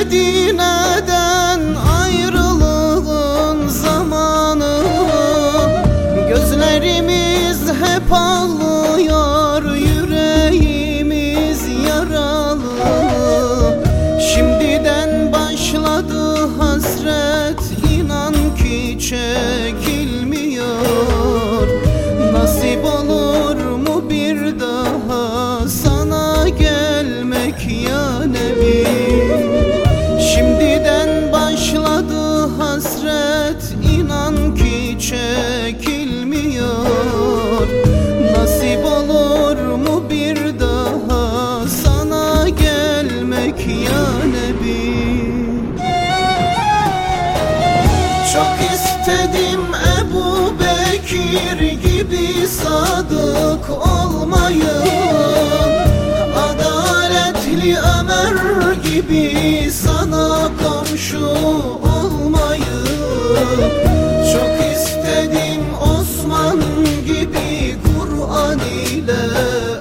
Medine'den ayrılığın zamanı. Gözlerimiz hep ağlıyor gibi sadık olmayı Adaletli Ömer gibi sana komşu olmayı Çok istedim Osman gibi Kur'an ile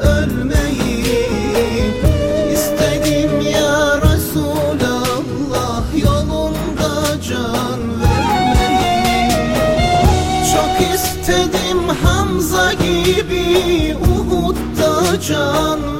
ölmeyi İstedim ya Resulallah yolunda can Uhud'da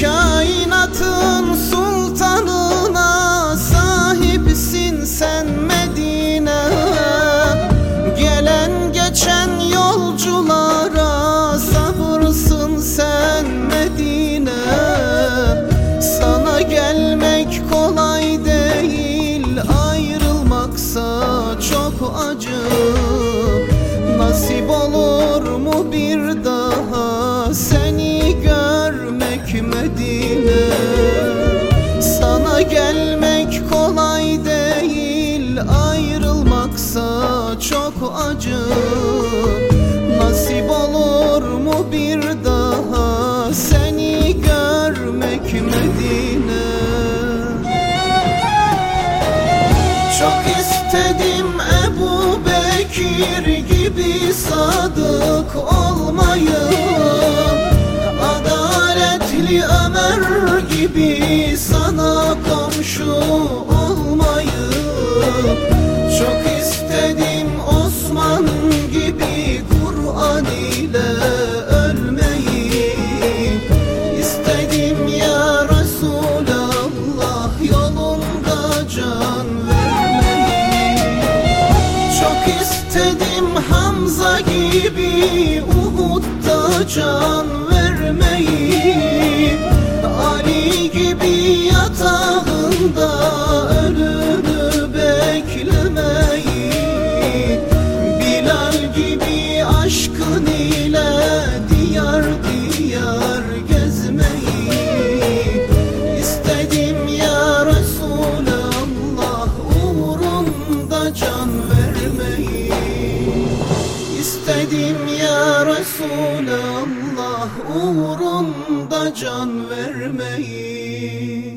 Kainatın sultanına sahipsin sen Medine. Gelen geçen yolculara sabırsın sen Medine. Sana gelmek kolay değil ayrılmaksa çok acı. Nasip acı Nasip olur mu bir daha? Seni görmek Medine. Çok istedim Ebu Bekir gibi sadık olmayı Adaletli Ömer gibi sana komşu olmayı Çok istedim istedim Hamza gibi Uhud'da can vermeyi. Ali gibi yatağında Resulallah uğrunda can vermeyi.